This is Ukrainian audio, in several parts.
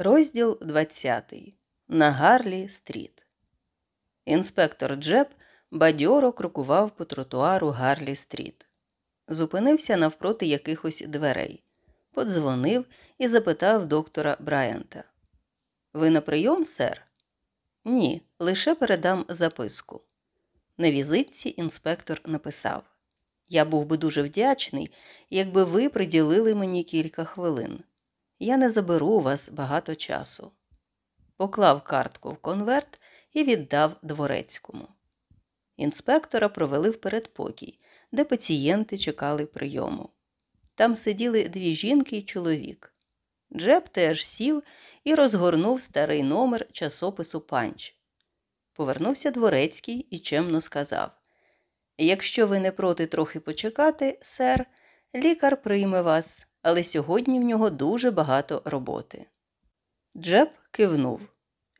Розділ 20. На Гарлі Стріт. Інспектор Джеб бадьоро крокував по тротуару Гарлі Стріт. Зупинився навпроти якихось дверей, подзвонив і запитав доктора Брайанта. Ви на прийом, сер? Ні, лише передам записку. На візитці інспектор написав Я був би дуже вдячний, якби ви приділили мені кілька хвилин. Я не заберу у вас багато часу. Поклав картку в конверт і віддав дворецькому. Інспектора провели в передпокій, де пацієнти чекали прийому. Там сиділи дві жінки і чоловік. Джеб теж сів і розгорнув старий номер часопису панч. Повернувся дворецький і чемно сказав Якщо ви не проти трохи почекати, сер, лікар прийме вас але сьогодні в нього дуже багато роботи. Джеб кивнув.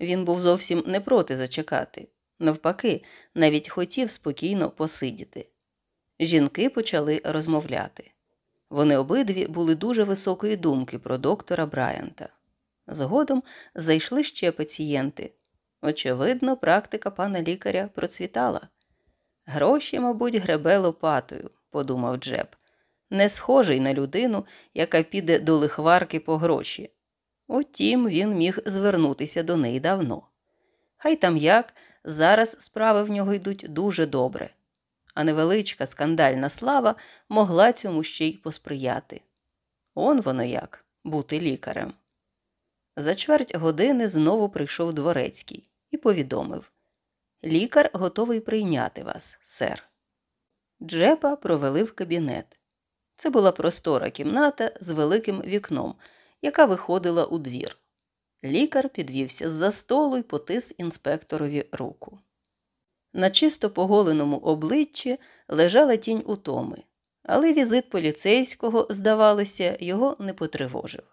Він був зовсім не проти зачекати. Навпаки, навіть хотів спокійно посидіти. Жінки почали розмовляти. Вони обидві були дуже високої думки про доктора Брайанта. Згодом зайшли ще пацієнти. Очевидно, практика пана лікаря процвітала. Гроші, мабуть, гребе лопатою, подумав Джеб, не схожий на людину, яка піде до лихварки по гроші. Утім, він міг звернутися до неї давно. Хай там як, зараз справи в нього йдуть дуже добре, а невеличка скандальна слава могла цьому ще й посприяти. Он воно як бути лікарем. За чверть години знову прийшов дворецький і повідомив Лікар готовий прийняти вас, сер. Джепа провели в кабінет. Це була простора кімната з великим вікном, яка виходила у двір. Лікар підвівся з-за столу і потис інспекторові руку. На чисто поголеному обличчі лежала тінь утоми, але візит поліцейського, здавалося, його не потривожив.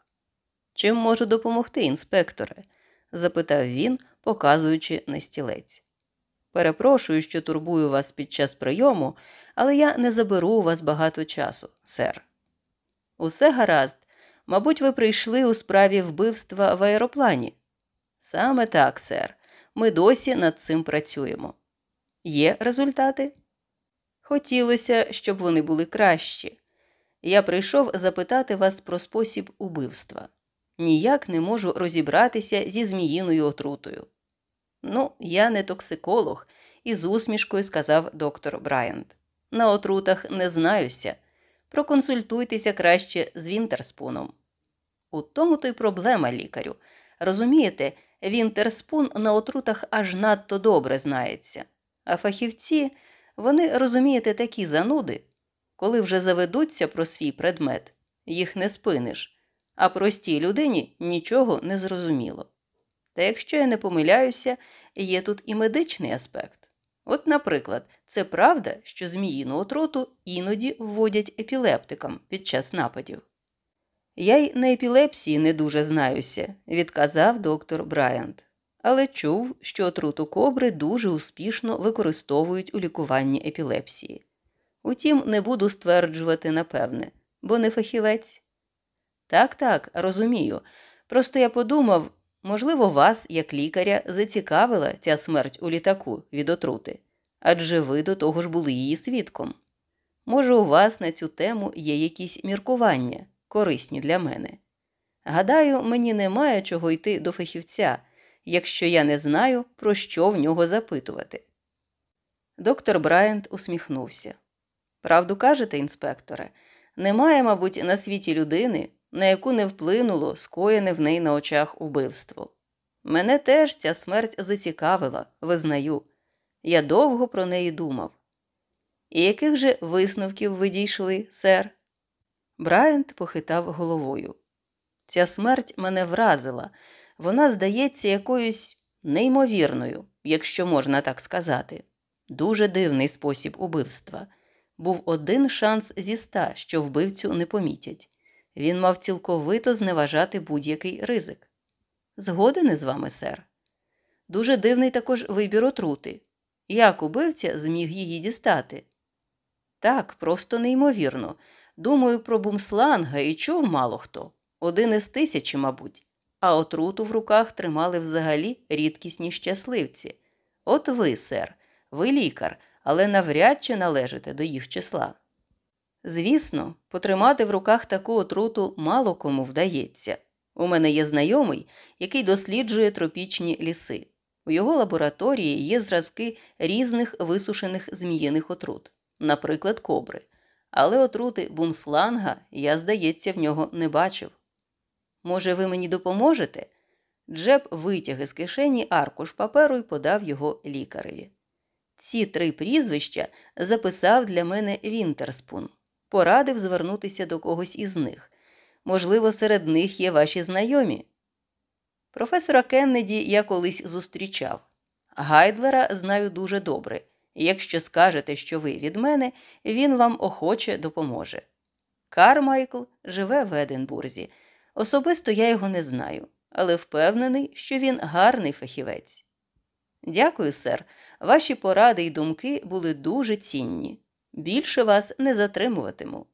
Чим можу допомогти, інспекторе? запитав він, показуючи на стілець. Перепрошую, що турбую вас під час прийому, але я не заберу у вас багато часу, сер. Усе гаразд. Мабуть, ви прийшли у справі вбивства в аероплані. Саме так, сер. Ми досі над цим працюємо. Є результати? Хотілося, щоб вони були кращі. Я прийшов запитати вас про спосіб убивства. Ніяк не можу розібратися зі зміїною отрутою. Ну, я не токсиколог, із усмішкою сказав доктор Брайант. На отрутах не знаюся. Проконсультуйтеся краще з Вінтерспуном. У тому то й проблема лікарю. Розумієте, Вінтерспун на отрутах аж надто добре знається. А фахівці, вони, розумієте, такі зануди, коли вже заведуться про свій предмет, їх не спиниш, а простій людині нічого не зрозуміло. Та якщо я не помиляюся, є тут і медичний аспект. От, наприклад, це правда, що зміїну отруту іноді вводять епілептикам під час нападів. Я й на епілепсії не дуже знаюся, відказав доктор Брайант, але чув, що отруту кобри дуже успішно використовують у лікуванні епілепсії. Утім, не буду стверджувати напевне, бо не фахівець. Так, так, розумію. Просто я подумав, Можливо, вас, як лікаря, зацікавила ця смерть у літаку від отрути, адже ви до того ж були її свідком. Може, у вас на цю тему є якісь міркування, корисні для мене. Гадаю, мені немає чого йти до фахівця, якщо я не знаю, про що в нього запитувати. Доктор Брайант усміхнувся. Правду кажете, інспекторе, немає, мабуть, на світі людини, на яку не вплинуло скоєне в неї на очах убивство. Мене теж ця смерть зацікавила, визнаю. Я довго про неї думав. І яких же висновків ви дійшли, сер? Брайант похитав головою. Ця смерть мене вразила, вона здається якоюсь неймовірною, якщо можна так сказати. Дуже дивний спосіб убивства. Був один шанс зі ста, що вбивцю не помітять. Він мав цілковито зневажати будь-який ризик. Згоден із вами, сер. Дуже дивний також вибір отрути. Як убивця зміг її дістати? Так, просто неймовірно. Думаю, про бумсланга і чув мало хто. Один із тисячі, мабуть. а отруту в руках тримали взагалі рідкісні щасливці. От ви, сер, ви лікар, але навряд чи належите до їх числа. Звісно, потримати в руках таку отруту мало кому вдається. У мене є знайомий, який досліджує тропічні ліси. У його лабораторії є зразки різних висушених зміїних отрут, наприклад, кобри. Але отрути бумсланга я, здається, в нього не бачив. Може, ви мені допоможете? Джеб витяг із кишені аркуш паперу і подав його лікареві. Ці три прізвища записав для мене Вінтерспун, порадив звернутися до когось із них. Можливо, серед них є ваші знайомі. Професора Кеннеді я колись зустрічав. Гайдлера знаю дуже добре, і якщо скажете, що ви від мене, він вам охоче допоможе. Кармайкл живе в Единбурзі. Особисто я його не знаю, але впевнений, що він гарний фахівець. Дякую, сер. Ваші поради й думки були дуже цінні. Більше вас не затримуватиму.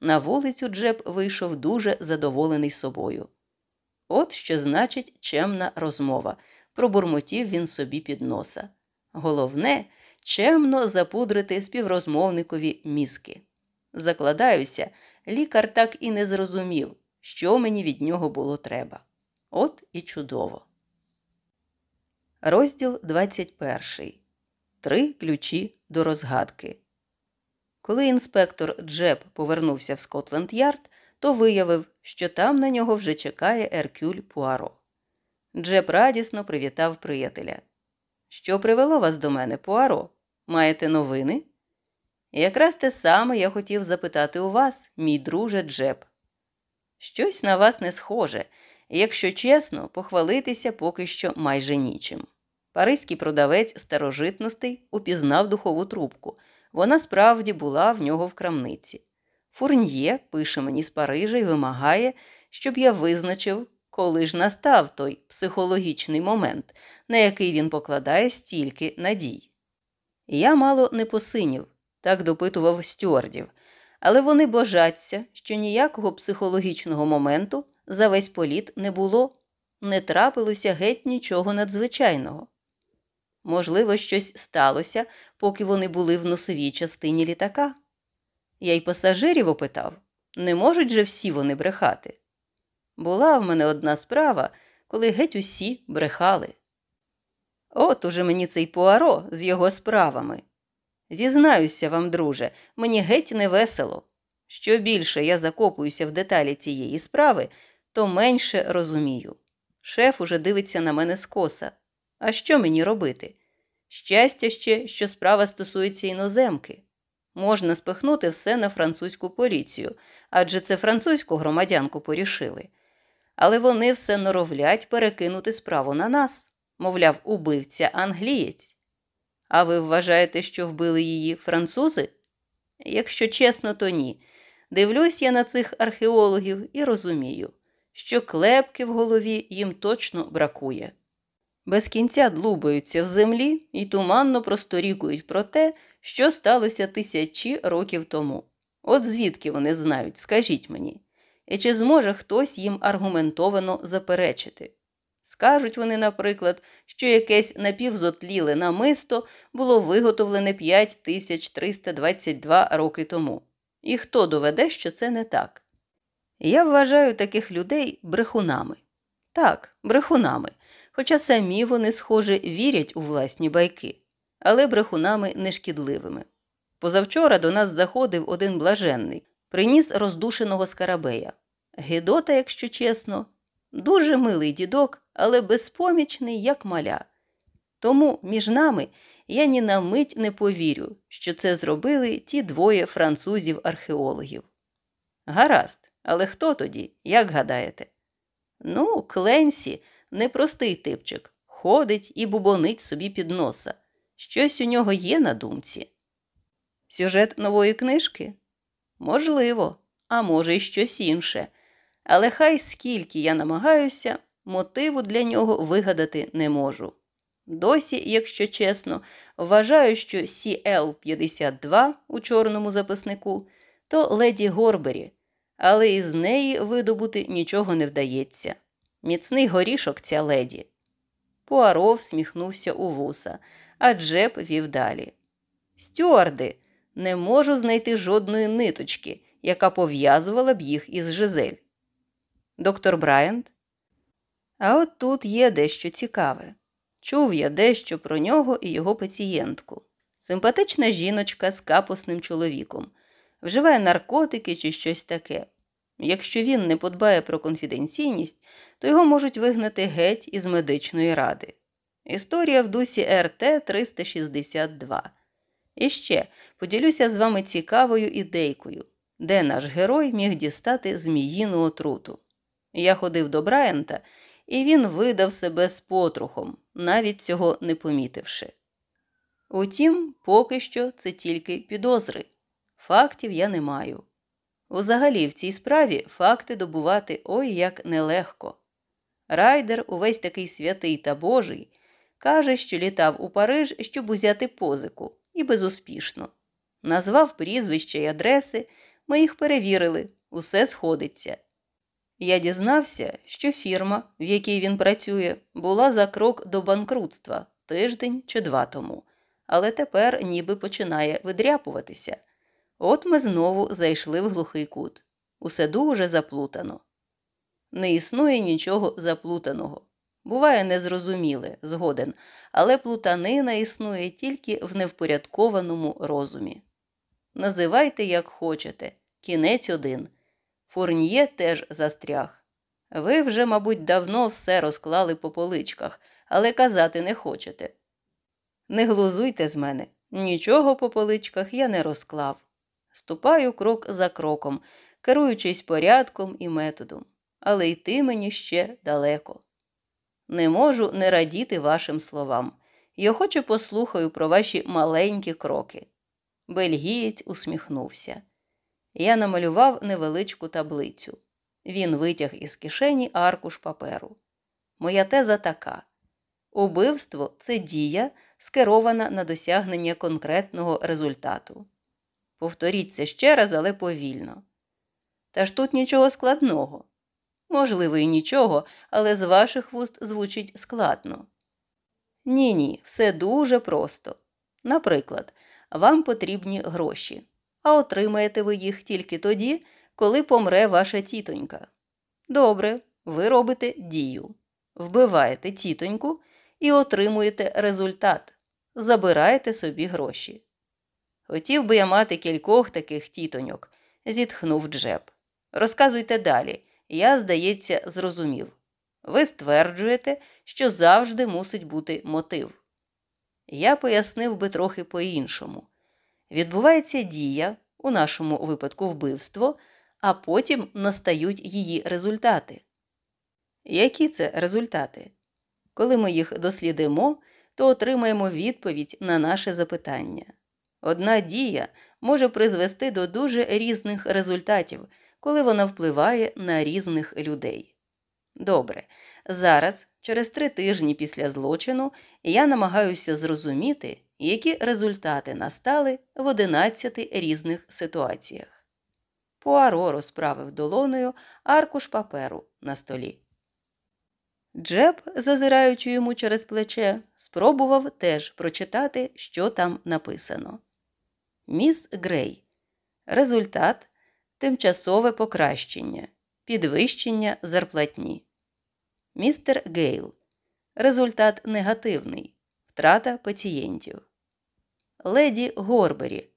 На вулицю Джеб вийшов дуже задоволений собою. От що значить чемна розмова, пробурмотів він собі під носа. Головне, чемно запудрити співрозмовникові мізки. Закладаюся, лікар так і не зрозумів, що мені від нього було треба. От і чудово. Розділ 21. Три ключі до розгадки. Коли інспектор Джеб повернувся в Скотленд Ярд, то виявив, що там на нього вже чекає Еркюль Пуаро. Джеб радісно привітав приятеля. Що привело вас до мене, Пуаро? Маєте новини? Якраз те саме я хотів запитати у вас, мій друже Джеб. Щось на вас не схоже, якщо чесно, похвалитися поки що майже нічим. Паризький продавець старожитностей упізнав духову трубку. Вона справді була в нього в крамниці. Фурньє пише мені з Парижа і вимагає, щоб я визначив, коли ж настав той психологічний момент, на який він покладає стільки надій. Я мало не посинів, так допитував стюардів, але вони божаться, що ніякого психологічного моменту за весь політ не було, не трапилося геть нічого надзвичайного. Можливо, щось сталося, поки вони були в носовій частині літака. Я й пасажирів опитав не можуть же всі вони брехати. Була в мене одна справа, коли геть усі брехали. От уже мені цей Пуаро з його справами. Зізнаюся вам, друже, мені геть не весело. Що більше я закопуюся в деталі цієї справи, то менше розумію. Шеф уже дивиться на мене скоса. А що мені робити? Щастя ще, що справа стосується іноземки. Можна спихнути все на французьку поліцію, адже це французьку громадянку порішили. Але вони все норовлять перекинути справу на нас, мовляв, убивця англієць. А ви вважаєте, що вбили її французи? Якщо чесно, то ні. Дивлюсь я на цих археологів і розумію, що клепки в голові їм точно бракує. Без кінця длубаються в землі і туманно просторікують про те, що сталося тисячі років тому. От звідки вони знають, скажіть мені, і чи зможе хтось їм аргументовано заперечити? Скажуть вони, наприклад, що якесь напівзотліле намисто було виготовлене 5322 роки тому. І хто доведе, що це не так? Я вважаю таких людей брехунами. Так, брехунами, хоча самі вони, схоже, вірять у власні байки але брехунами нешкідливими. Позавчора до нас заходив один блаженний, приніс роздушеного скарабея. Гедота, якщо чесно, дуже милий дідок, але безпомічний, як маля. Тому між нами я ні на мить не повірю, що це зробили ті двоє французів-археологів. Гаразд, але хто тоді, як гадаєте? Ну, Кленсі непростий типчик, ходить і бубонить собі під носа. Щось у нього є на думці. Сюжет нової книжки? Можливо, а може, й щось інше. Але хай скільки я намагаюся, мотиву для нього вигадати не можу. Досі, якщо чесно, вважаю, що CL52 у чорному записнику то леді Горбері, але із неї видобути нічого не вдається. Міцний горішок ця леді. Пуаро всміхнувся у вуса, а Джеб вів далі. Стюарди, не можу знайти жодної ниточки, яка пов'язувала б їх із Жизель. Доктор Брайант. А от тут є дещо цікаве. Чув я дещо про нього і його пацієнтку. Симпатична жіночка з капусним чоловіком, вживає наркотики чи щось таке. Якщо він не подбає про конфіденційність, то його можуть вигнати геть із медичної ради. Історія в дусі РТ 362. І ще поділюся з вами цікавою ідейкою, де наш герой міг дістати зміїну отруту. Я ходив до Брайанта, і він видав себе з потрухом, навіть цього не помітивши. Утім, поки що це тільки підозри. Фактів я не маю. Взагалі, в цій справі факти добувати ой як нелегко. Райдер, увесь такий святий та божий, каже, що літав у Париж, щоб узяти позику, і безуспішно. Назвав прізвища й адреси, ми їх перевірили, усе сходиться. Я дізнався, що фірма, в якій він працює, була за крок до банкрутства тиждень чи два тому, але тепер ніби починає видряпуватися. От ми знову зайшли в глухий кут. Усе дуже заплутано. Не існує нічого заплутаного. Буває незрозуміле, згоден, але плутанина існує тільки в невпорядкованому розумі. Називайте, як хочете, кінець один. Фурньє теж застряг. Ви вже, мабуть, давно все розклали по поличках, але казати не хочете. Не глузуйте з мене, нічого по поличках я не розклав. Ступаю крок за кроком, керуючись порядком і методом, але йти мені ще далеко. Не можу не радіти вашим словам і охоче послухаю про ваші маленькі кроки. Бельгієць усміхнувся. Я намалював невеличку таблицю. Він витяг із кишені аркуш паперу. Моя теза така: убивство це дія, скерована на досягнення конкретного результату. Повторіть це ще раз, але повільно. Та ж тут нічого складного. Можливо, і нічого, але з ваших вуст звучить складно. Ні, ні, все дуже просто. Наприклад, вам потрібні гроші, а отримаєте ви їх тільки тоді, коли помре ваша тітонька. Добре, ви робите дію, вбиваєте тітоньку і отримуєте результат, забираєте собі гроші. Хотів би я мати кількох таких тітоньок, зітхнув Джеб. Розказуйте далі, я, здається, зрозумів. Ви стверджуєте, що завжди мусить бути мотив. Я пояснив би трохи по-іншому. Відбувається дія, у нашому випадку вбивство, а потім настають її результати. Які це результати? Коли ми їх дослідимо, то отримаємо відповідь на наше запитання. Одна дія може призвести до дуже різних результатів, коли вона впливає на різних людей. Добре, зараз, через три тижні після злочину, я намагаюся зрозуміти, які результати настали в 11 різних ситуаціях. Пуаро розправив долоною аркуш паперу на столі. Джеб, зазираючи йому через плече, спробував теж прочитати, що там написано. Міс Грей. Результат тимчасове покращення, підвищення зарплатні. Містер Гейл. Результат негативний. Втрата пацієнтів. Леді Горбері.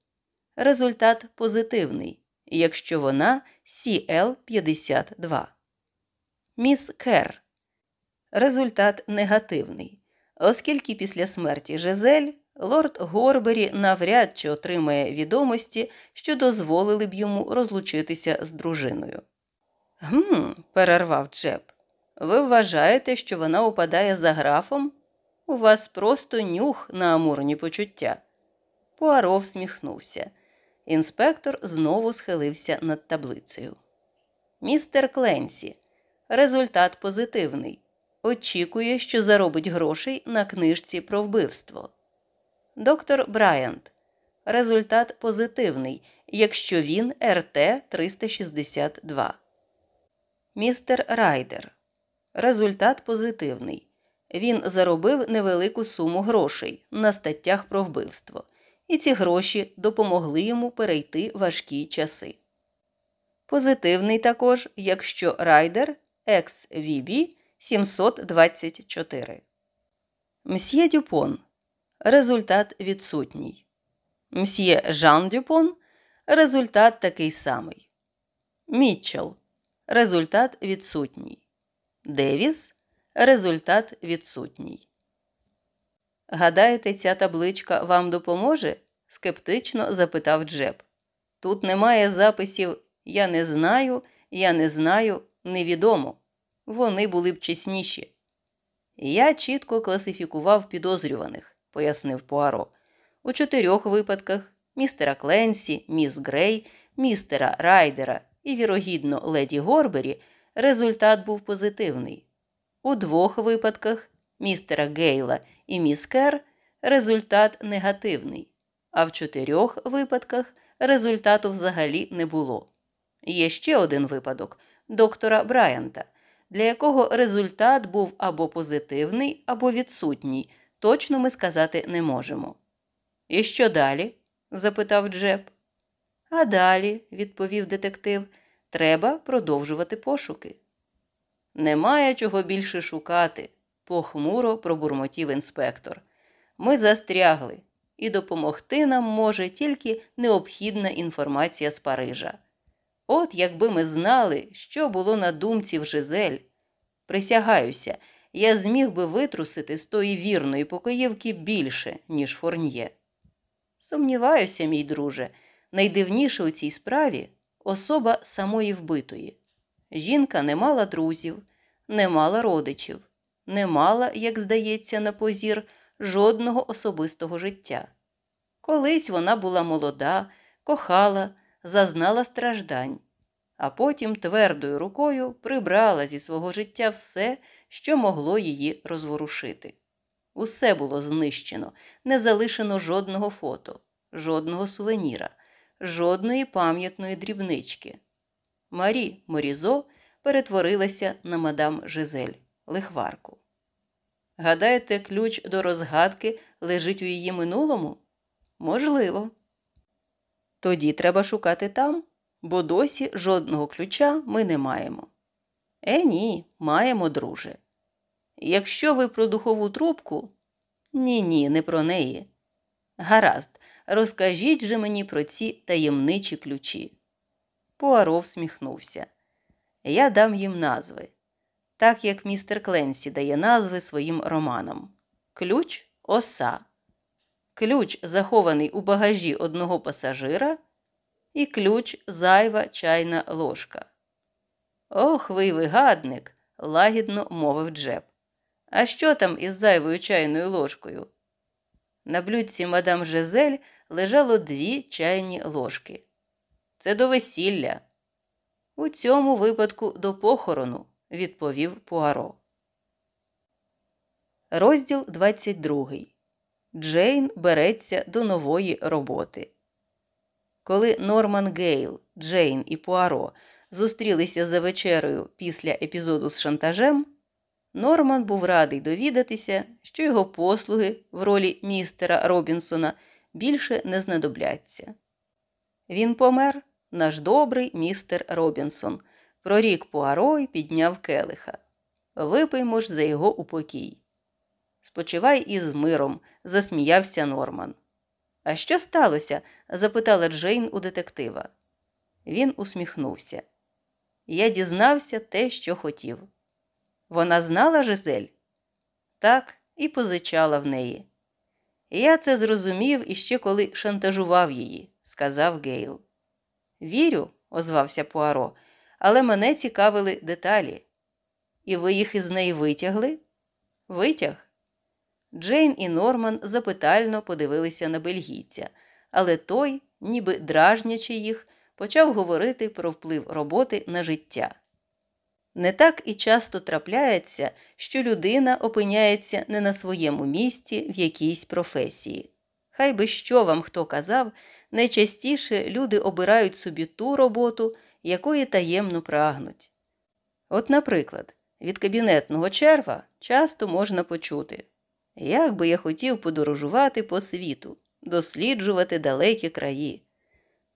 Результат позитивний, якщо вона CL52. Міс Кер. Результат негативний, оскільки після смерті Жизель лорд Горбері навряд чи отримає відомості, що дозволили б йому розлучитися з дружиною. Гм, перервав Джеб. Ви вважаєте, що вона упадає за графом? У вас просто нюх на амурні почуття. Пуаро всміхнувся. Інспектор знову схилився над таблицею. Містер Кленсі. Результат позитивний. Очікує, що заробить грошей на книжці про вбивство. Доктор Брайант. Результат позитивний, якщо він РТ 362. Містер Райдер. Результат позитивний. Він заробив невелику суму грошей на статтях про вбивство, і ці гроші допомогли йому перейти важкі часи. Позитивний також, якщо райдер XVB 724. Мсьє Дюпон. Результат відсутній. Мсьє Жан Дюпон. Результат такий самий. Мітчел. Результат відсутній. Девіс. Результат відсутній. Гадаєте, ця табличка вам допоможе? скептично запитав Джеб. Тут немає записів Я не знаю, я не знаю, невідомо. Вони були б чесніші. Я чітко класифікував підозрюваних, пояснив Пуаро. У чотирьох випадках містера Кленсі, міс Грей, містера Райдера і, вірогідно, леді Горбері результат був позитивний. У двох випадках містера Гейла і міс Кер результат негативний, а в чотирьох випадках результату взагалі не було. Є ще один випадок доктора Брайанта, для якого результат був або позитивний, або відсутній. Точно ми сказати не можемо. І що далі? запитав Джеб. А далі, відповів детектив, треба продовжувати пошуки. Немає чого більше шукати, похмуро пробурмотів інспектор. Ми застрягли, і допомогти нам може тільки необхідна інформація з Парижа. От якби ми знали, що було на думці в Жизель. Присягаюся, я зміг би витрусити з тої вірної покоївки більше, ніж форньє. Сумніваюся, мій друже, найдивніше у цій справі особа самої вбитої. Жінка не мала друзів, не мала родичів, не мала, як здається, на позір, жодного особистого життя. Колись вона була молода, кохала, зазнала страждань, а потім твердою рукою прибрала зі свого життя все, що могло її розворушити. Усе було знищено, не залишено жодного фото, жодного сувеніра, жодної пам'ятної дрібнички. Марі Морізо перетворилася на мадам Жизель, лихварку. Гадаєте, ключ до розгадки лежить у її минулому? Можливо. Тоді треба шукати там, бо досі жодного ключа ми не маємо. Е, ні, маємо, друже. Якщо ви про духову трубку, ні, ні, не про неї. Гаразд, розкажіть же мені про ці таємничі ключі. Пуаро всміхнувся. Я дам їм назви, так як містер Кленсі дає назви своїм романам. Ключ оса. Ключ, захований у багажі одного пасажира, і ключ зайва чайна ложка. Ох, ви вигадник, лагідно мовив Джеб. А що там із зайвою чайною ложкою? На блюдці мадам Жизель лежало дві чайні ложки. Це до весілля. У цьому випадку до похорону, відповів Пуаро. Розділ 22. Джейн береться до нової роботи. Коли Норман Гейл, Джейн і Пуаро зустрілися за вечерею після епізоду з шантажем, Норман був радий довідатися, що його послуги в ролі містера Робінсона більше не знадобляться. Він помер, наш добрий містер Робінсон, прорік Пуаро й підняв келиха. Випиймо ж за його упокій. Спочивай із миром, засміявся Норман. А що сталося? запитала Джейн у детектива. Він усміхнувся. Я дізнався те, що хотів. Вона знала Жизель? Так, і позичала в неї. Я це зрозумів іще коли шантажував її, сказав Гейл. Вірю, озвався Пуаро, але мене цікавили деталі. І ви їх із неї витягли? Витяг? Джейн і Норман запитально подивилися на бельгійця, але той, ніби дражнячи їх, почав говорити про вплив роботи на життя. Не так і часто трапляється, що людина опиняється не на своєму місці в якійсь професії. Хай би що вам хто казав, найчастіше люди обирають собі ту роботу, якої таємно прагнуть. От, наприклад, Від кабінетного черва часто можна почути. Як би я хотів подорожувати по світу, досліджувати далекі краї.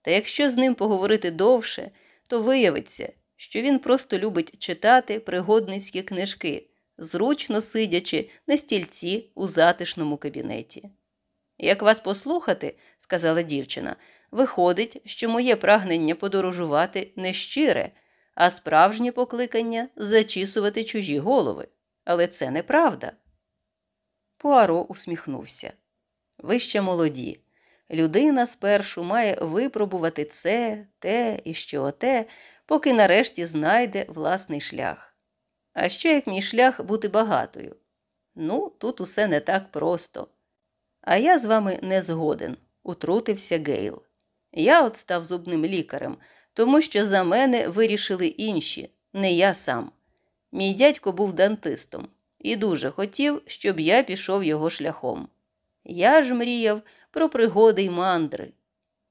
Та якщо з ним поговорити довше, то виявиться, що він просто любить читати пригодницькі книжки, зручно сидячи на стільці у затишному кабінеті. Як вас послухати, сказала дівчина, виходить, що моє прагнення подорожувати не щире, а справжнє покликання зачісувати чужі голови. Але це неправда. Пуаро усміхнувся. Ви ще молоді. Людина спершу має випробувати це, те і що оте, поки нарешті знайде власний шлях. А що як мій шлях бути багатою? Ну, тут усе не так просто. А я з вами не згоден, утрутився Гейл. Я от став зубним лікарем, тому що за мене вирішили інші, не я сам. Мій дядько був дантистом і дуже хотів, щоб я пішов його шляхом. Я ж мріяв про пригоди й мандри.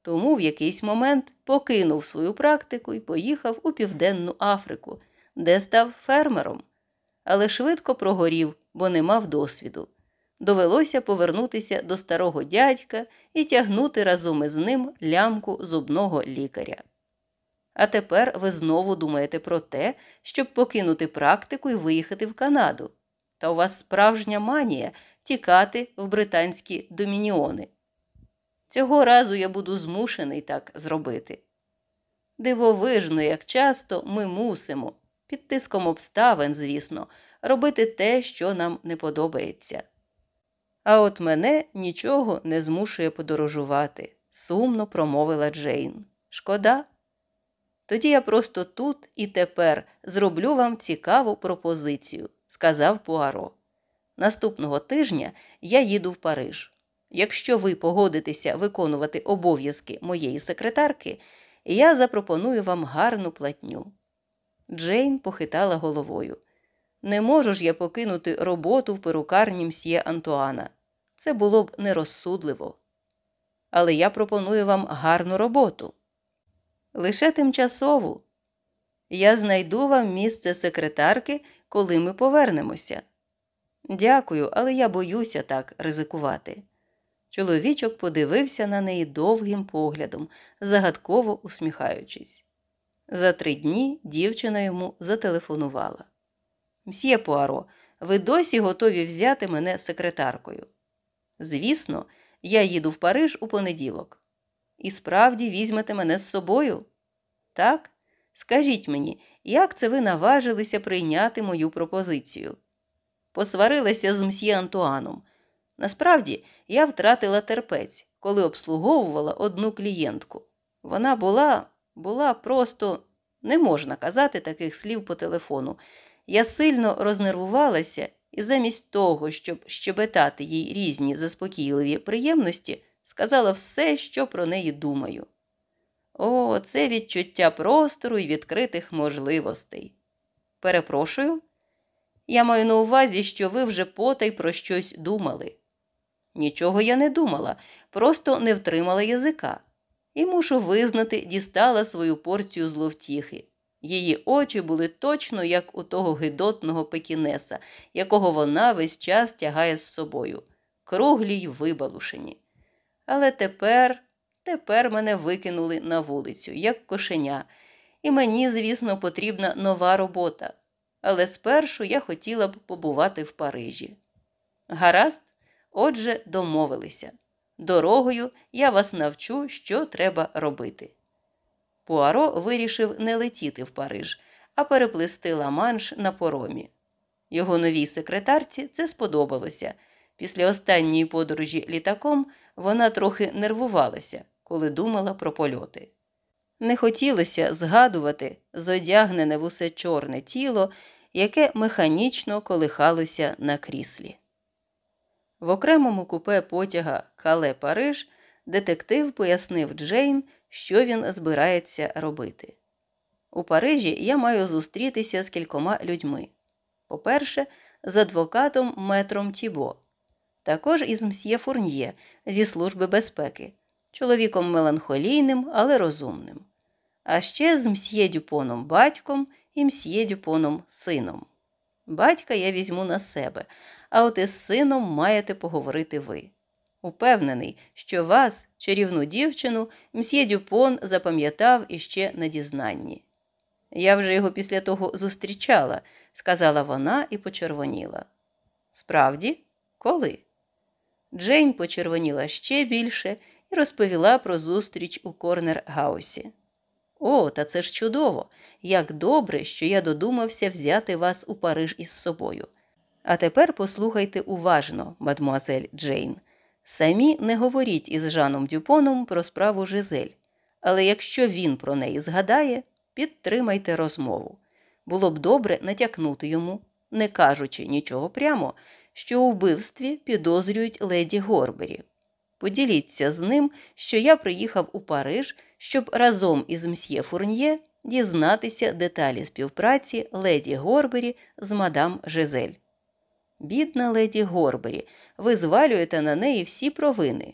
Тому в якийсь момент покинув свою практику і поїхав у Південну Африку, де став фермером. Але швидко прогорів, бо не мав досвіду. Довелося повернутися до старого дядька і тягнути разом із ним лямку зубного лікаря. А тепер ви знову думаєте про те, щоб покинути практику і виїхати в Канаду. Та у вас справжня манія тікати в британські домініони. Цього разу я буду змушений так зробити. Дивовижно, як часто ми мусимо, під тиском обставин, звісно, робити те, що нам не подобається. А от мене нічого не змушує подорожувати, сумно промовила Джейн. Шкода. Тоді я просто тут і тепер зроблю вам цікаву пропозицію, сказав Пуаро. Наступного тижня я їду в Париж. Якщо ви погодитеся виконувати обов'язки моєї секретарки, я запропоную вам гарну платню. Джейн похитала головою. Не можу ж я покинути роботу в перукарні мсьє Антуана. Це було б нерозсудливо. Але я пропоную вам гарну роботу. Лише тимчасову. Я знайду вам місце секретарки, коли ми повернемося. Дякую, але я боюся так ризикувати. Чоловічок подивився на неї довгим поглядом, загадково усміхаючись. За три дні дівчина йому зателефонувала. Мсьє Пуаро, ви досі готові взяти мене секретаркою? Звісно, я їду в Париж у понеділок. І справді візьмете мене з собою? Так? Скажіть мені, як це ви наважилися прийняти мою пропозицію? Посварилася з мсьє Антуаном. Насправді, я втратила терпець, коли обслуговувала одну клієнтку. Вона була, була просто не можна казати таких слів по телефону. Я сильно рознервувалася і замість того, щоб щебетати їй різні заспокійливі приємності, сказала все, що про неї думаю. О, це відчуття простору і відкритих можливостей. Перепрошую, я маю на увазі, що ви вже потай про щось думали. Нічого я не думала, просто не втримала язика. І мушу визнати, дістала свою порцію зловтіхи. Її очі були точно як у того гидотного пекінеса, якого вона весь час тягає з собою, круглі й вибалушені. Але тепер, тепер мене викинули на вулицю, як кошеня, і мені, звісно, потрібна нова робота. Але спершу я хотіла б побувати в Парижі. Гаразд, отже, домовилися. Дорогою я вас навчу, що треба робити. Пуаро вирішив не летіти в Париж, а переплисти Ла-Манш на поромі. Його новій секретарці це сподобалося. Після останньої подорожі літаком вона трохи нервувалася, коли думала про польоти. Не хотілося згадувати зодягнене в усе чорне тіло, яке механічно колихалося на кріслі. В окремому купе потяга Кале Париж детектив пояснив Джейн, що він збирається робити. У Парижі я маю зустрітися з кількома людьми. По-перше, з адвокатом Метром Тібо, також із мсьє Фурньє зі Служби безпеки, чоловіком меланхолійним, але розумним, а ще з мсьє Дюпоном батьком і мсьє Дюпоном сином. Батька я візьму на себе, а от із сином маєте поговорити ви. Упевнений, що вас, чарівну дівчину, мсьє Дюпон запам'ятав іще на дізнанні. Я вже його після того зустрічала, сказала вона і почервоніла. Справді, коли? Джейн почервоніла ще більше і розповіла про зустріч у Корнер Гаусі. О, та це ж чудово! Як добре, що я додумався взяти вас у Париж із собою. А тепер послухайте уважно, мадмуазель Джейн. Самі не говоріть із Жаном Дюпоном про справу Жизель, але якщо він про неї згадає, підтримайте розмову. Було б добре натякнути йому, не кажучи нічого прямо, що у вбивстві підозрюють леді Горбері. Поділіться з ним, що я приїхав у Париж, щоб разом із мсьє Фурньє дізнатися деталі співпраці леді Горбері з мадам Жизель. Бідна леді Горбері, ви звалюєте на неї всі провини.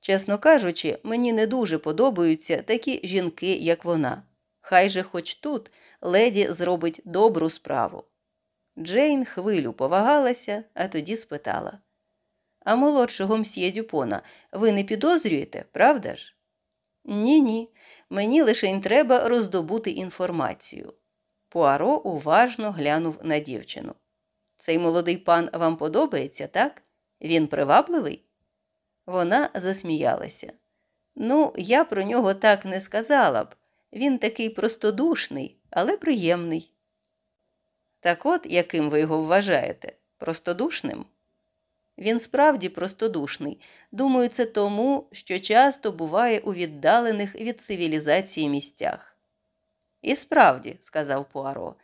Чесно кажучи, мені не дуже подобаються такі жінки, як вона. Хай же хоч тут леді зробить добру справу. Джейн хвилю повагалася, а тоді спитала А молодшого мсьє Дюпона ви не підозрюєте, правда ж? Ні, ні. Мені лише треба роздобути інформацію. Пуаро уважно глянув на дівчину. Цей молодий пан вам подобається, так? Він привабливий? Вона засміялася. Ну, я про нього так не сказала б. Він такий простодушний, але приємний. Так от, яким ви його вважаєте? Простодушним? Він справді простодушний. Думаю, це тому, що часто буває у віддалених від цивілізації місцях. І справді, сказав Пуаро,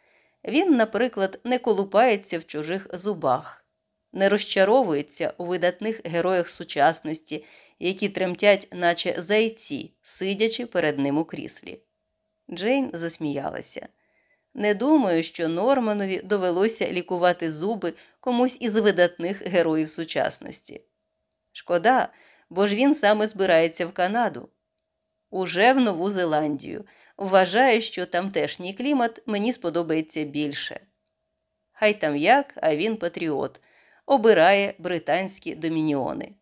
він, наприклад, не колупається в чужих зубах, не розчаровується у видатних героях сучасності, які тремтять, наче зайці, сидячи перед ним у кріслі. Джейн засміялася. Не думаю, що Норманові довелося лікувати зуби комусь із видатних героїв сучасності. Шкода, бо ж він саме збирається в Канаду. Уже в Нову Зеландію. Вважає, що тамтешній клімат мені сподобається більше. Хай там як, а він патріот, обирає британські домініони.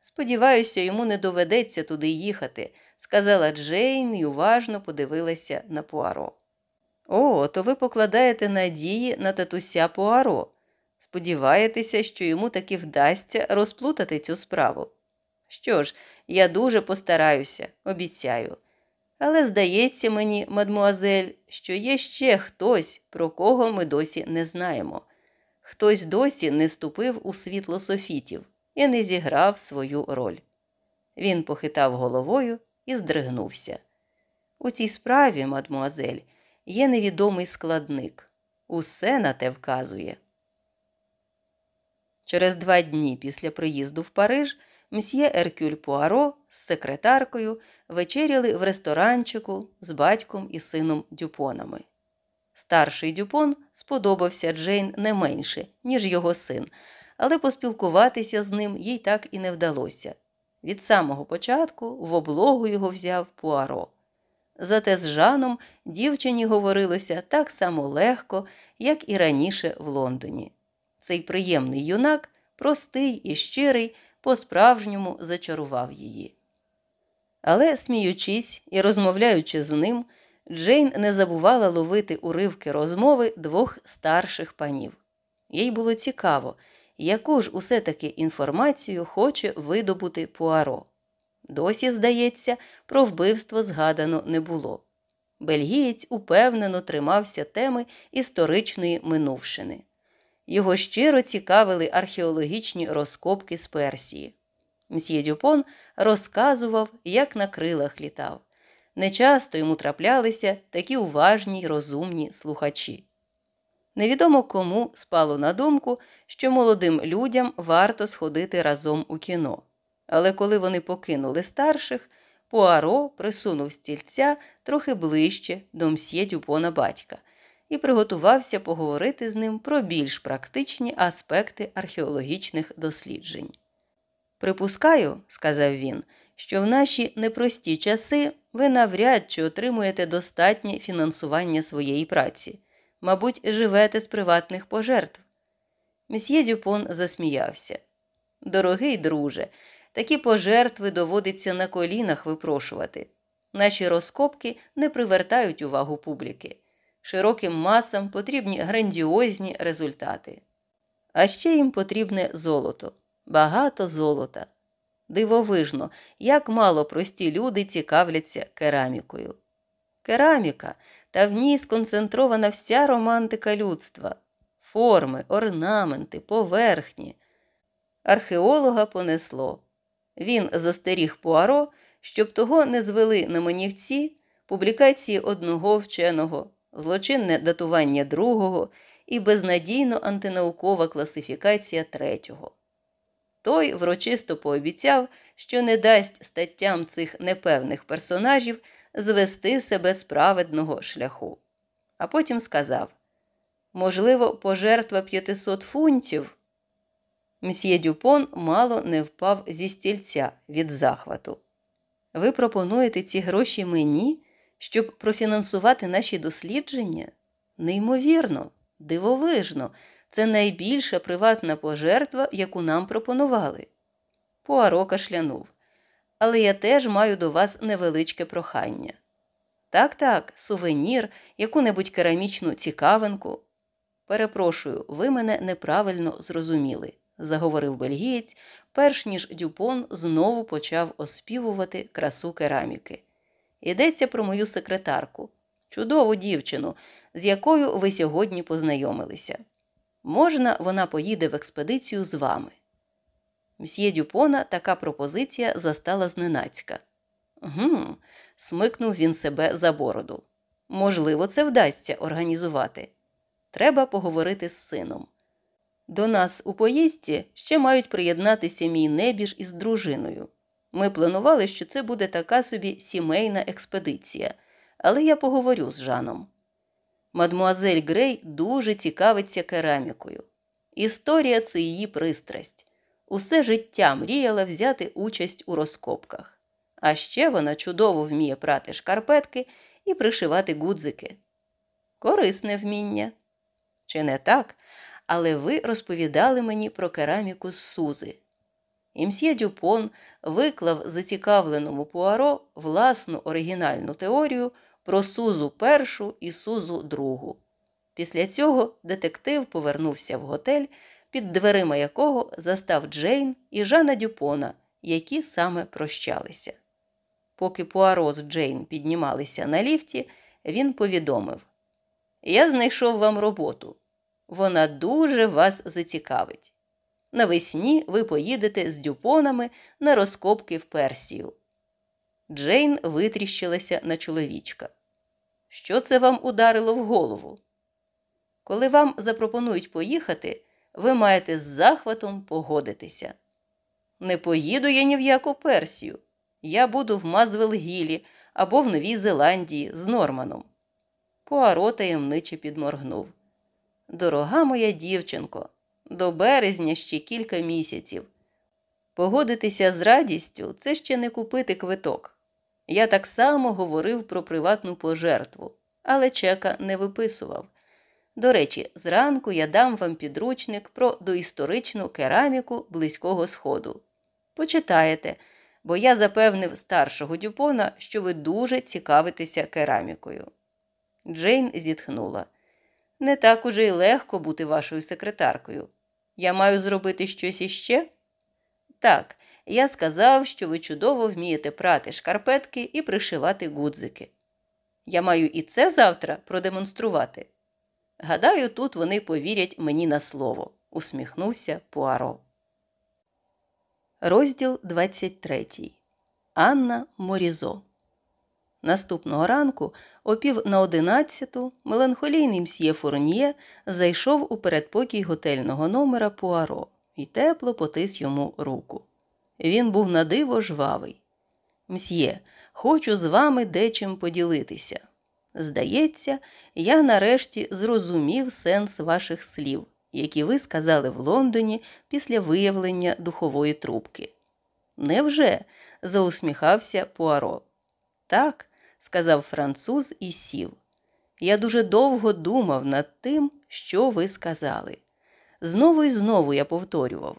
Сподіваюся, йому не доведеться туди їхати, сказала Джейн і уважно подивилася на Пуаро. О, то ви покладаєте надії на татуся Пуаро. Сподіваєтеся, що йому таки вдасться розплутати цю справу. Що ж, я дуже постараюся, обіцяю. Але здається мені, мадмуазель, що є ще хтось, про кого ми досі не знаємо. Хтось досі не ступив у світло софітів і не зіграв свою роль. Він похитав головою і здригнувся. У цій справі, мадмуазель, є невідомий складник. Усе на те вказує. Через два дні після приїзду в Париж мсьє Еркюль Пуаро з секретаркою вечеряли в ресторанчику з батьком і сином Дюпонами. Старший Дюпон сподобався Джейн не менше, ніж його син, але поспілкуватися з ним їй так і не вдалося. Від самого початку в облогу його взяв Пуаро. Зате з Жаном дівчині говорилося так само легко, як і раніше в Лондоні. Цей приємний юнак, простий і щирий, по-справжньому зачарував її. Але, сміючись і розмовляючи з ним, Джейн не забувала ловити уривки розмови двох старших панів. Їй було цікаво, яку ж усе таки інформацію хоче видобути Пуаро. Досі, здається, про вбивство згадано не було. Бельгієць упевнено тримався теми історичної минувшини. Його щиро цікавили археологічні розкопки з Персії. Мсьє Дюпон розказував, як на крилах літав. Нечасто йому траплялися такі уважні й розумні слухачі. Невідомо кому спало на думку, що молодим людям варто сходити разом у кіно. Але коли вони покинули старших, Пуаро присунув стільця трохи ближче до мсьє Дюпона батька і приготувався поговорити з ним про більш практичні аспекти археологічних досліджень. Припускаю, сказав він, що в наші непрості часи ви навряд чи отримуєте достатнє фінансування своєї праці. Мабуть, живете з приватних пожертв. Месьє Дюпон засміявся. Дорогий друже, такі пожертви доводиться на колінах випрошувати. Наші розкопки не привертають увагу публіки. Широким масам потрібні грандіозні результати. А ще їм потрібне золото, багато золота. Дивовижно, як мало прості люди цікавляться керамікою. Кераміка, та в ній сконцентрована вся романтика людства, форми, орнаменти, поверхні. Археолога понесло. Він застеріг Пуаро, щоб того не звели на манівці публікації одного вченого, злочинне датування другого і безнадійно антинаукова класифікація третього. Той врочисто пообіцяв, що не дасть статтям цих непевних персонажів звести себе з праведного шляху. А потім сказав можливо, пожертва 500 фунтів. Мсьє Дюпон мало не впав зі стільця від захвату. Ви пропонуєте ці гроші мені, щоб профінансувати наші дослідження? Неймовірно, дивовижно, це найбільша приватна пожертва, яку нам пропонували. Пуаро кашлянув. Але я теж маю до вас невеличке прохання. Так, так, сувенір, яку-небудь керамічну цікавинку. Перепрошую, ви мене неправильно зрозуміли, заговорив бельгієць, перш ніж Дюпон знову почав оспівувати красу кераміки. Йдеться про мою секретарку, чудову дівчину, з якою ви сьогодні познайомилися. Можна, вона поїде в експедицію з вами. Мсьє Дюпона така пропозиція застала зненацька. Гм, смикнув він себе за бороду. Можливо, це вдасться організувати. Треба поговорити з сином. До нас у поїздці ще мають приєднатися мій небіж із дружиною. Ми планували, що це буде така собі сімейна експедиція, але я поговорю з Жаном. Мадмуазель Грей дуже цікавиться керамікою. Історія це її пристрасть. Усе життя мріяла взяти участь у розкопках. А ще вона чудово вміє прати шкарпетки і пришивати гудзики. Корисне вміння. Чи не так? Але ви розповідали мені про кераміку з Сузи. Імсьє Дюпон виклав зацікавленому Пуаро власну оригінальну теорію про Сузу першу і Сузу другу. Після цього детектив повернувся в готель, під дверима якого застав Джейн і Жана Дюпона, які саме прощалися. Поки Пуаро з Джейн піднімалися на ліфті, він повідомив: Я знайшов вам роботу. Вона дуже вас зацікавить. Навесні ви поїдете з дюпонами на розкопки в Персію. Джейн витріщилася на чоловічка. Що це вам ударило в голову? Коли вам запропонують поїхати, ви маєте з захватом погодитися. Не поїду я ні в яку Персію. Я буду в Мазвелгілі або в Новій Зеландії з Норманом. Пуаро таємниче підморгнув. Дорога моя дівчинко, до березня ще кілька місяців. Погодитися з радістю це ще не купити квиток. Я так само говорив про приватну пожертву, але чека не виписував. До речі, зранку я дам вам підручник про доісторичну кераміку Близького Сходу. Почитаєте, бо я запевнив старшого дюпона, що ви дуже цікавитеся керамікою. Джейн зітхнула. Не так уже й легко бути вашою секретаркою. Я маю зробити щось іще? Так, я сказав, що ви чудово вмієте прати шкарпетки і пришивати гудзики. Я маю і це завтра продемонструвати. Гадаю, тут вони повірять мені на слово, усміхнувся Пуаро. Розділ 23. Анна Морізо. Наступного ранку, о пів на одинадцяту, меланхолійний мсьє Фурньє зайшов у передпокій готельного номера Пуаро і тепло потис йому руку. Він був на диво жвавий. Мсьє, хочу з вами дечим поділитися. Здається, я нарешті зрозумів сенс ваших слів, які ви сказали в Лондоні після виявлення духової трубки. Невже? заусміхався Пуаро. Так, сказав француз і сів. Я дуже довго думав над тим, що ви сказали. Знову і знову я повторював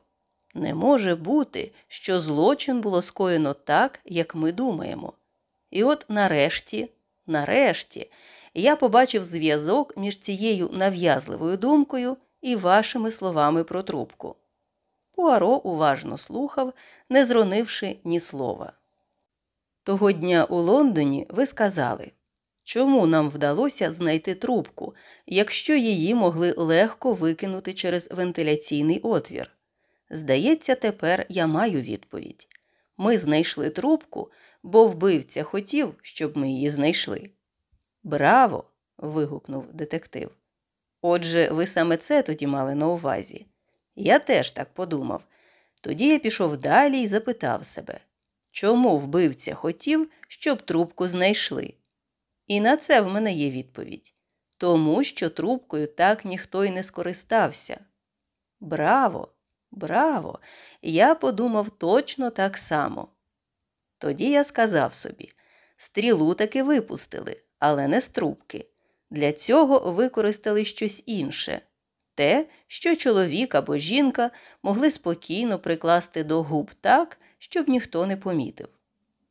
не може бути, що злочин було скоєно так, як ми думаємо. І от нарешті, нарешті, я побачив зв'язок між цією нав'язливою думкою і вашими словами про трубку. Пуаро уважно слухав, не зронивши ні слова. Того дня у Лондоні ви сказали, чому нам вдалося знайти трубку, якщо її могли легко викинути через вентиляційний отвір. Здається, тепер я маю відповідь. Ми знайшли трубку, бо вбивця хотів, щоб ми її знайшли. Браво! вигукнув детектив. Отже, ви саме це тоді мали на увазі. Я теж так подумав. Тоді я пішов далі і запитав себе, чому вбивця хотів, щоб трубку знайшли? І на це в мене є відповідь тому що трубкою так ніхто й не скористався. Браво! Браво! Я подумав точно так само. Тоді я сказав собі стрілу таки випустили, але не з трубки. Для цього використали щось інше те, що чоловік або жінка могли спокійно прикласти до губ так, щоб ніхто не помітив.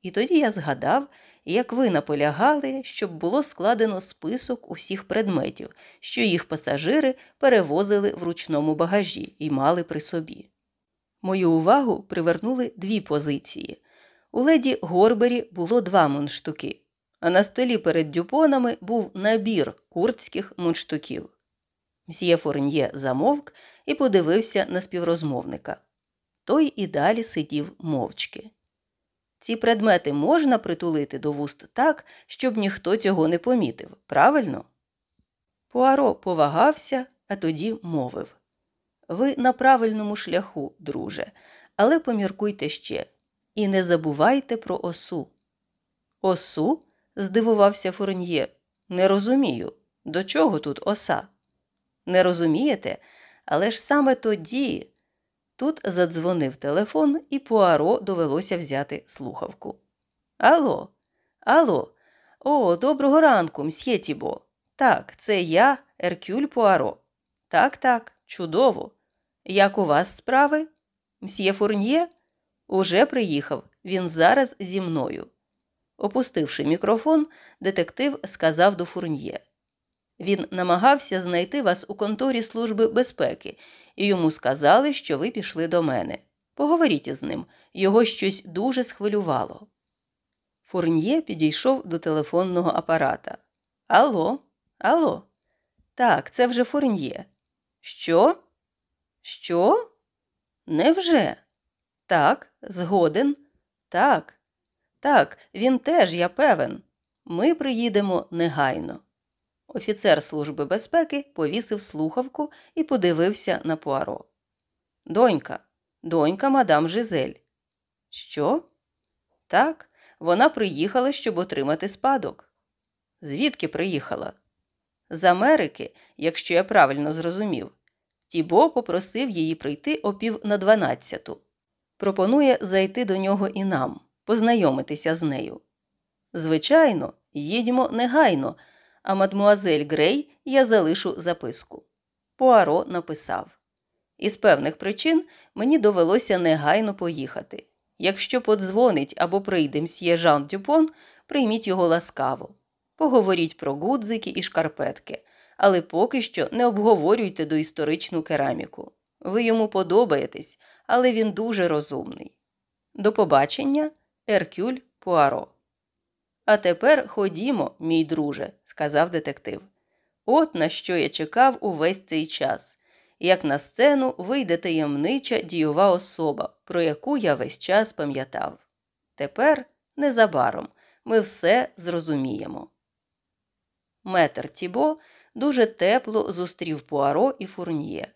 І тоді я згадав, як ви наполягали, щоб було складено список усіх предметів, що їх пасажири перевозили в ручному багажі і мали при собі. Мою увагу привернули дві позиції. У леді Горбері було два мундштуки, а на столі перед дюпонами був набір курдських мундштуків. Мсьє Форньє замовк і подивився на співрозмовника. Той і далі сидів мовчки. Ці предмети можна притулити до вуст так, щоб ніхто цього не помітив, правильно? Пуаро повагався, а тоді мовив Ви на правильному шляху, друже, але поміркуйте ще і не забувайте про осу. Осу? здивувався Фурньє. Не розумію, до чого тут оса? Не розумієте? Але ж саме тоді. Тут задзвонив телефон, і Пуаро довелося взяти слухавку. Алло, алло, о, доброго ранку, мсьє Тібо. Так, це я, Еркюль Пуаро. Так, так, чудово. Як у вас справи? Мсьє Фурньє? Уже приїхав, він зараз зі мною. Опустивши мікрофон, детектив сказав до Фурньє. Він намагався знайти вас у конторі Служби безпеки, і йому сказали, що ви пішли до мене. Поговоріть із ним, його щось дуже схвилювало. Фурньє підійшов до телефонного апарата. Алло, алло. Так, це вже Фурньє. Що? Що? Невже? Так, згоден. Так, так, він теж, я певен. Ми приїдемо негайно. Офіцер Служби безпеки повісив слухавку і подивився на Пуаро. Донька, донька мадам Жизель. Що? Так, вона приїхала, щоб отримати спадок. Звідки приїхала? З Америки, якщо я правильно зрозумів. Тібо попросив її прийти о пів на дванадцяту. Пропонує зайти до нього і нам, познайомитися з нею. Звичайно, їдьмо негайно а мадмуазель Грей я залишу записку. Пуаро написав Із певних причин мені довелося негайно поїхати. Якщо подзвонить або прийде мсьє Жан Дюпон, прийміть його ласкаво. Поговоріть про гудзики і шкарпетки, але поки що не обговорюйте доісторичну кераміку. Ви йому подобаєтесь, але він дуже розумний. До побачення, Еркюль Пуаро. А тепер ходімо, мій друже, сказав детектив. От на що я чекав увесь цей час, як на сцену вийде таємнича дієва особа, про яку я весь час пам'ятав. Тепер, незабаром, ми все зрозуміємо. Метр Тібо дуже тепло зустрів Пуаро і Фурньє.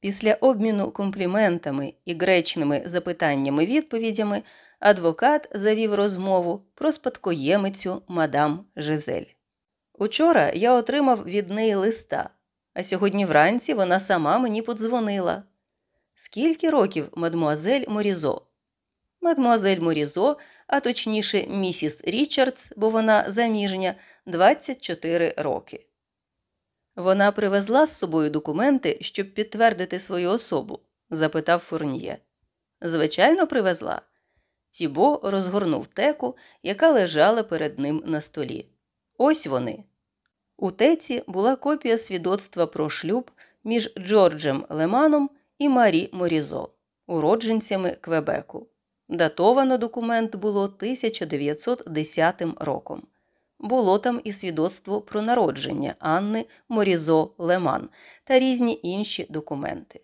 Після обміну компліментами і гречними запитаннями відповідями адвокат завів розмову про спадкоємицю мадам Жизель. Учора я отримав від неї листа, а сьогодні вранці вона сама мені подзвонила. Скільки років мадмуазель Морізо? Мадмуазель Морізо а точніше, місіс Річардс, бо вона заміжня, 24 роки. Вона привезла з собою документи, щоб підтвердити свою особу? запитав Фурньє. Звичайно, привезла. Тібо розгорнув теку, яка лежала перед ним на столі. Ось вони. У теці була копія свідоцтва про шлюб між Джорджем Леманом і Марі Морізо, уродженцями Квебеку. Датовано документ було 1910 роком. Було там і свідоцтво про народження Анни Морізо Леман та різні інші документи.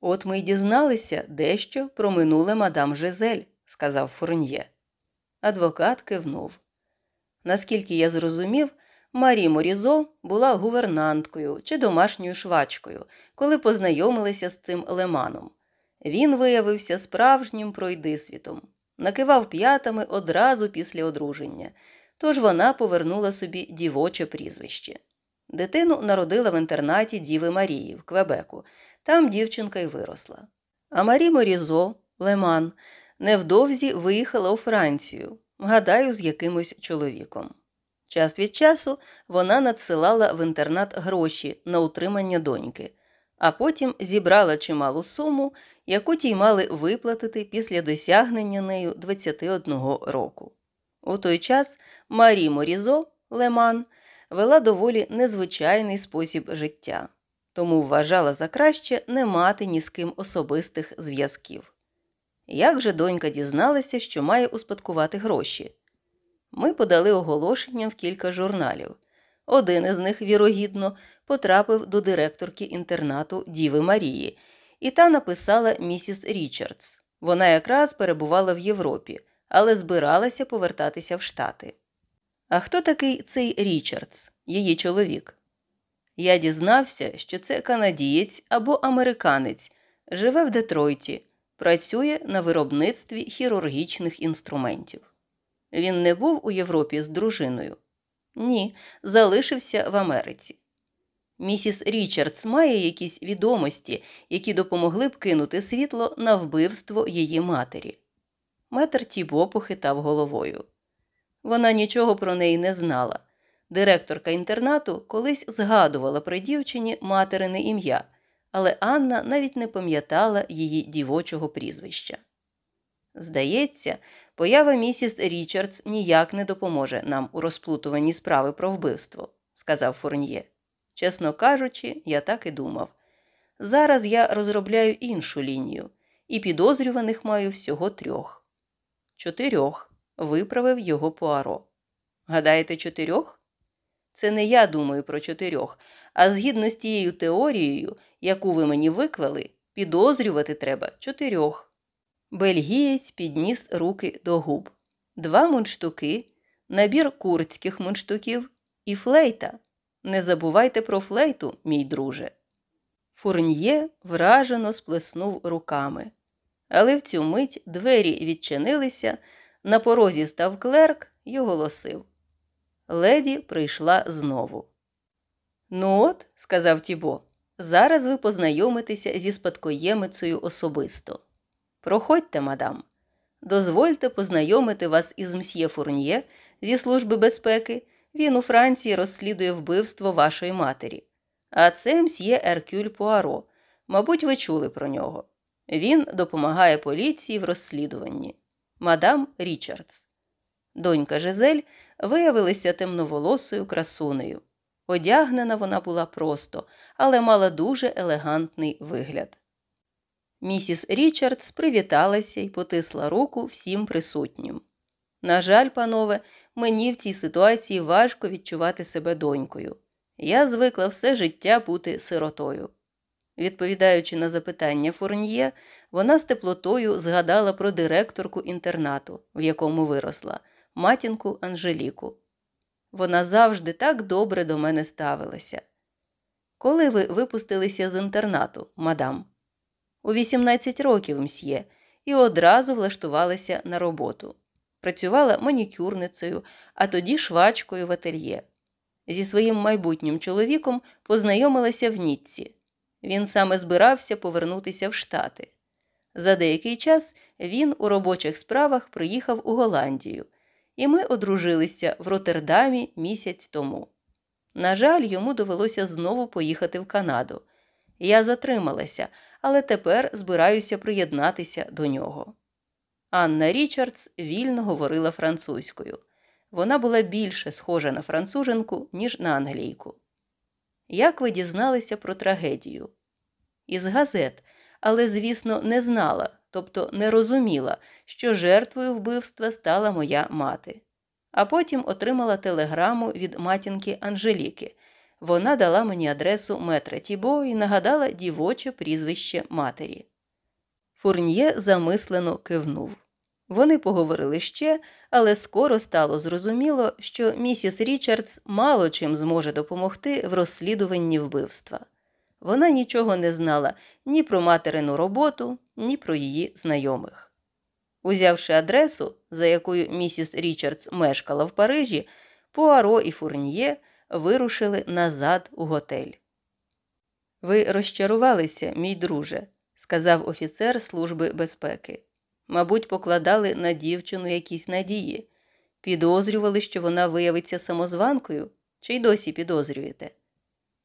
От ми й дізналися дещо про минуле мадам Жизель, сказав Фурньє. Адвокат кивнув. Наскільки я зрозумів, Марі Морізо була гувернанткою чи домашньою швачкою, коли познайомилися з цим леманом. Він виявився справжнім пройдисвітом, накивав п'ятами одразу після одруження, тож вона повернула собі дівоче прізвище. Дитину народила в інтернаті Діви Марії в Квебеку. Там дівчинка й виросла. А Марі Морізо, Леман, невдовзі виїхала у Францію, гадаю, з якимось чоловіком. Час від часу вона надсилала в інтернат гроші на утримання доньки, а потім зібрала чималу суму, яку тій мали виплатити після досягнення нею 21 року. У той час Марі Морізо Леман вела доволі незвичайний спосіб життя, тому вважала за краще не мати ні з ким особистих зв'язків. Як же донька дізналася, що має успадкувати гроші? Ми подали оголошення в кілька журналів. Один із них, вірогідно, потрапив до директорки інтернату Діви Марії, і та написала місіс Річардс. Вона якраз перебувала в Європі, але збиралася повертатися в Штати. А хто такий цей Річардс, її чоловік? Я дізнався, що це канадієць або американець, живе в Детройті, працює на виробництві хірургічних інструментів. Він не був у Європі з дружиною? Ні, залишився в Америці. Місіс Річардс має якісь відомості, які допомогли б кинути світло на вбивство її матері. Метр Тібо похитав головою. Вона нічого про неї не знала. Директорка інтернату колись згадувала при дівчині материне ім'я, але Анна навіть не пам'ятала її дівочого прізвища. Здається, поява місіс Річардс ніяк не допоможе нам у розплутуванні справи про вбивство, сказав Фурньє. Чесно кажучи, я так і думав. Зараз я розробляю іншу лінію, і підозрюваних маю всього трьох. Чотирьох, виправив його Пуаро. Гадаєте, чотирьох? Це не я думаю про чотирьох, а згідно з тією теорією, яку ви мені виклали, підозрювати треба чотирьох. Бельгієць підніс руки до губ. Два мундштуки, набір курцьких мундштуків і флейта. Не забувайте про флейту, мій друже. Фурньє вражено сплеснув руками. Але в цю мить двері відчинилися, на порозі став клерк і оголосив. Леді прийшла знову. Ну от, сказав Тібо, зараз ви познайомитеся зі спадкоємицею особисто. Проходьте, мадам. Дозвольте познайомити вас із мсьє Фурньє зі Служби безпеки. Він у Франції розслідує вбивство вашої матері. А це мсьє Еркюль Пуаро. Мабуть, ви чули про нього. Він допомагає поліції в розслідуванні. Мадам Річардс. Донька Жизель виявилася темноволосою красунею. Одягнена вона була просто, але мала дуже елегантний вигляд. Місіс Річардс привіталася і потисла руку всім присутнім. На жаль, панове, мені в цій ситуації важко відчувати себе донькою. Я звикла все життя бути сиротою. Відповідаючи на запитання Фурньє, вона з теплотою згадала про директорку інтернату, в якому виросла, матінку Анжеліку. Вона завжди так добре до мене ставилася. Коли ви випустилися з інтернату, мадам? у 18 років мсьє, і одразу влаштувалася на роботу. Працювала манікюрницею, а тоді швачкою в ательє. Зі своїм майбутнім чоловіком познайомилася в Ніцці. Він саме збирався повернутися в Штати. За деякий час він у робочих справах приїхав у Голландію, і ми одружилися в Роттердамі місяць тому. На жаль, йому довелося знову поїхати в Канаду. Я затрималася, але тепер збираюся приєднатися до нього. Анна Річардс вільно говорила французькою. Вона була більше схожа на француженку, ніж на англійку. Як ви дізналися про трагедію? Із газет, але, звісно, не знала, тобто не розуміла, що жертвою вбивства стала моя мати. А потім отримала телеграму від матінки Анжеліки. Вона дала мені адресу метра Тібо і нагадала дівоче прізвище матері. Фурньє замислено кивнув. Вони поговорили ще, але скоро стало зрозуміло, що місіс Річардс мало чим зможе допомогти в розслідуванні вбивства. Вона нічого не знала ні про материну роботу, ні про її знайомих. Узявши адресу, за якою місіс Річардс мешкала в Парижі, Пуаро і Фурньє вирушили назад у готель. Ви розчарувалися, мій друже, сказав офіцер Служби безпеки. Мабуть, покладали на дівчину якісь надії, підозрювали, що вона виявиться самозванкою, чи й досі підозрюєте.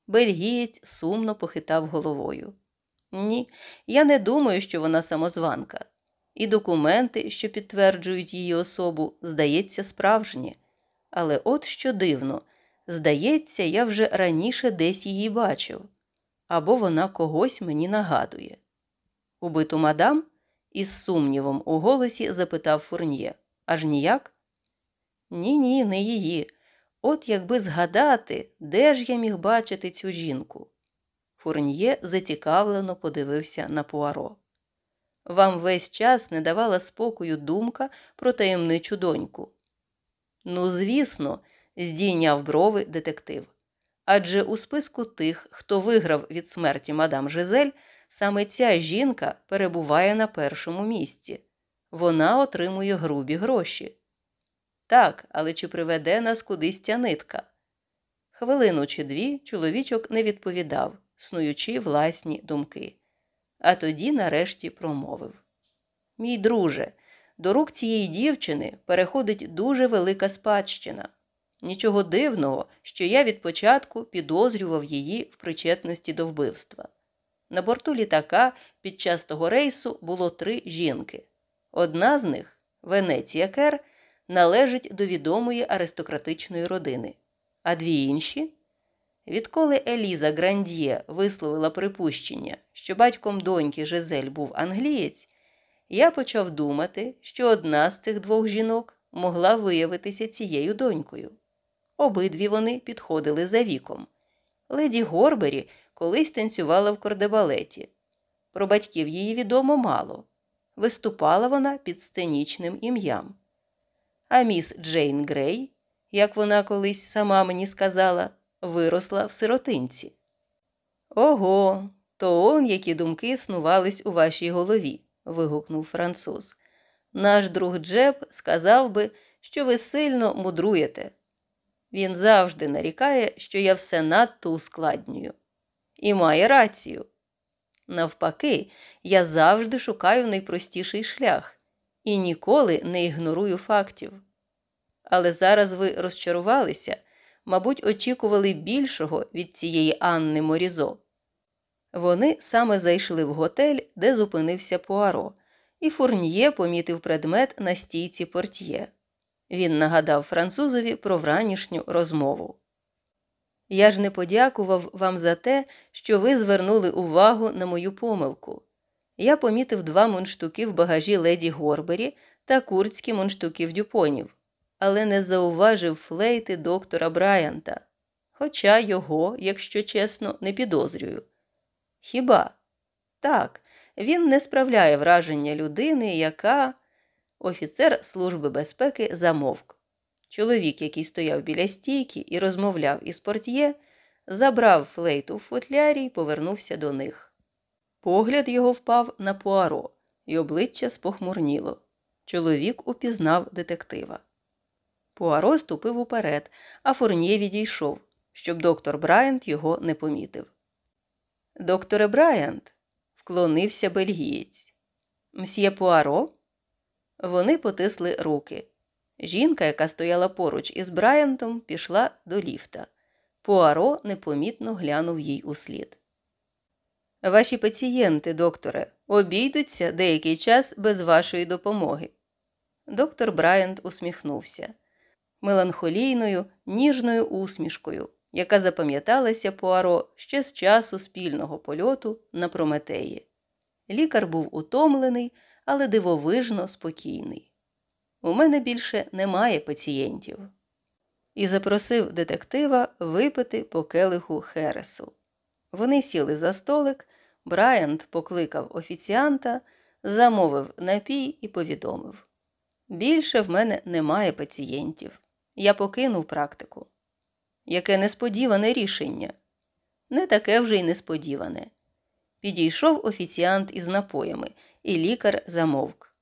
Бельгієць сумно похитав головою. Ні, я не думаю, що вона самозванка, і документи, що підтверджують її особу, здається, справжні. Але от що дивно, здається, я вже раніше десь її бачив, або вона когось мені нагадує. Убиту мадам? із сумнівом у голосі запитав Фурньє. Аж ніяк? Ні, ні, не її. От якби згадати, де ж я міг бачити цю жінку. Фурньє зацікавлено подивився на Пуаро. Вам весь час не давала спокою думка про таємничу доньку. Ну, звісно, здійняв брови детектив. Адже у списку тих, хто виграв від смерті мадам Жизель, саме ця жінка перебуває на першому місці. Вона отримує грубі гроші. Так, але чи приведе нас кудись ця нитка? Хвилину чи дві чоловічок не відповідав, снуючи власні думки. А тоді нарешті промовив Мій друже, до рук цієї дівчини переходить дуже велика спадщина. Нічого дивного, що я від початку підозрював її в причетності до вбивства. На борту літака під час того рейсу було три жінки. Одна з них, Венеція Кер, належить до відомої аристократичної родини, а дві інші. Відколи Еліза Грандьє висловила припущення, що батьком доньки Жизель був англієць, я почав думати, що одна з цих двох жінок могла виявитися цією донькою. Обидві вони підходили за віком. Леді Горбері колись танцювала в кордебалеті. Про батьків її відомо мало. Виступала вона під сценічним ім'ям. А міс Джейн Грей, як вона колись сама мені сказала, виросла в сиротинці. Ого, то он які думки снувались у вашій голові, вигукнув француз. Наш друг Джеб сказав би, що ви сильно мудруєте. Він завжди нарікає, що я все надто ускладнюю. І має рацію. Навпаки, я завжди шукаю найпростіший шлях і ніколи не ігнорую фактів. Але зараз ви розчарувалися, мабуть, очікували більшого від цієї Анни Морізо. Вони саме зайшли в готель, де зупинився Пуаро, і Фурньє помітив предмет на стійці портьє. Він нагадав французові про вранішню розмову. Я ж не подякував вам за те, що ви звернули увагу на мою помилку. Я помітив два мундштуки в багажі леді Горбері та куртські мундштуки в дюпонів, але не зауважив флейти доктора Брайанта, хоча його, якщо чесно, не підозрюю. Хіба? Так, він не справляє враження людини, яка. Офіцер Служби безпеки замовк. Чоловік, який стояв біля стійки і розмовляв із портьє, забрав флейту в футлярі і повернувся до них. Погляд його впав на Пуаро, і обличчя спохмурніло. Чоловік упізнав детектива. Пуаро ступив уперед, а Фурньє відійшов, щоб доктор Брайант його не помітив. Докторе Брайант, вклонився бельгієць. Мсьє Пуаро? Вони потисли руки. Жінка, яка стояла поруч із Брайантом, пішла до ліфта. Пуаро непомітно глянув їй услід. Ваші пацієнти, докторе, обійдуться деякий час без вашої допомоги. Доктор Брайант усміхнувся меланхолійною, ніжною усмішкою, яка запам'яталася Пуаро ще з часу спільного польоту на Прометеї. Лікар був утомлений, але дивовижно спокійний. У мене більше немає пацієнтів. І запросив детектива випити по келиху Хересу. Вони сіли за столик, Брайант покликав офіціанта, замовив напій і повідомив: Більше в мене немає пацієнтів. Я покинув практику. Яке несподіване рішення. Не таке вже й несподіване. Підійшов офіціант із напоями, і лікар замовк.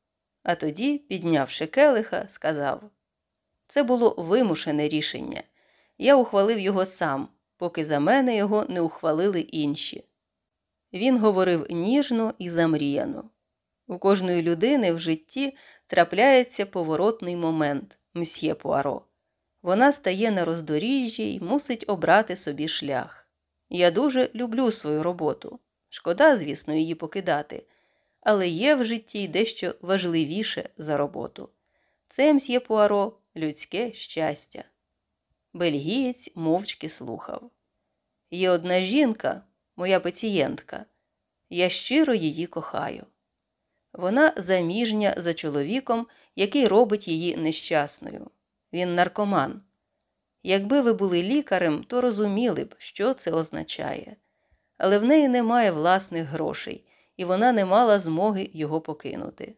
А тоді, піднявши келиха, сказав це було вимушене рішення. Я ухвалив його сам, поки за мене його не ухвалили інші. Він говорив ніжно і замріяно. У кожної людини в житті трапляється поворотний момент, мсьє Пуаро. Вона стає на роздоріжжі й мусить обрати собі шлях. Я дуже люблю свою роботу. Шкода, звісно, її покидати, але є в житті дещо важливіше за роботу. Це мсьє Пуаро людське щастя. Бельгієць мовчки слухав. Є одна жінка, моя пацієнтка. Я щиро її кохаю. Вона заміжня за чоловіком, який робить її нещасною. Він наркоман. Якби ви були лікарем, то розуміли б, що це означає. Але в неї немає власних грошей, і вона не мала змоги його покинути.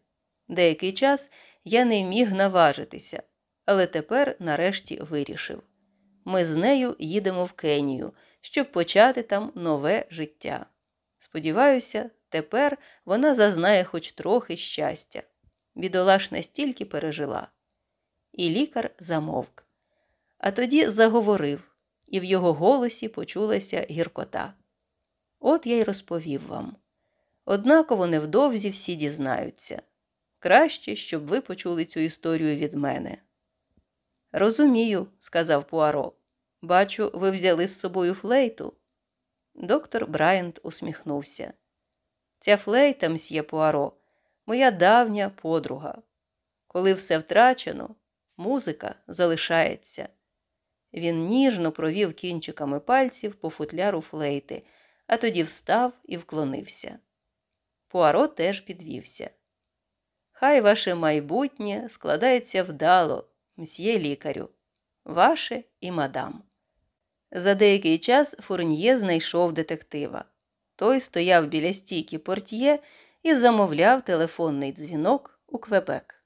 Деякий час я не міг наважитися, але тепер нарешті вирішив. Ми з нею їдемо в Кенію, щоб почати там нове життя. Сподіваюся, тепер вона зазнає хоч трохи щастя. Бідолаш настільки пережила. І лікар замовк. А тоді заговорив, і в його голосі почулася гіркота. От я й розповів вам. Однаково невдовзі всі дізнаються. Краще, щоб ви почули цю історію від мене. Розумію, сказав Пуаро. Бачу, ви взяли з собою флейту. Доктор Брайант усміхнувся. Ця флейта, мсьє Пуаро, моя давня подруга. Коли все втрачено, музика залишається. Він ніжно провів кінчиками пальців по футляру флейти, а тоді встав і вклонився. Пуаро теж підвівся. Хай ваше майбутнє складається вдало, мсьє лікарю, ваше і мадам. За деякий час Фурньє знайшов детектива. Той стояв біля стійки портьє і замовляв телефонний дзвінок у Квебек.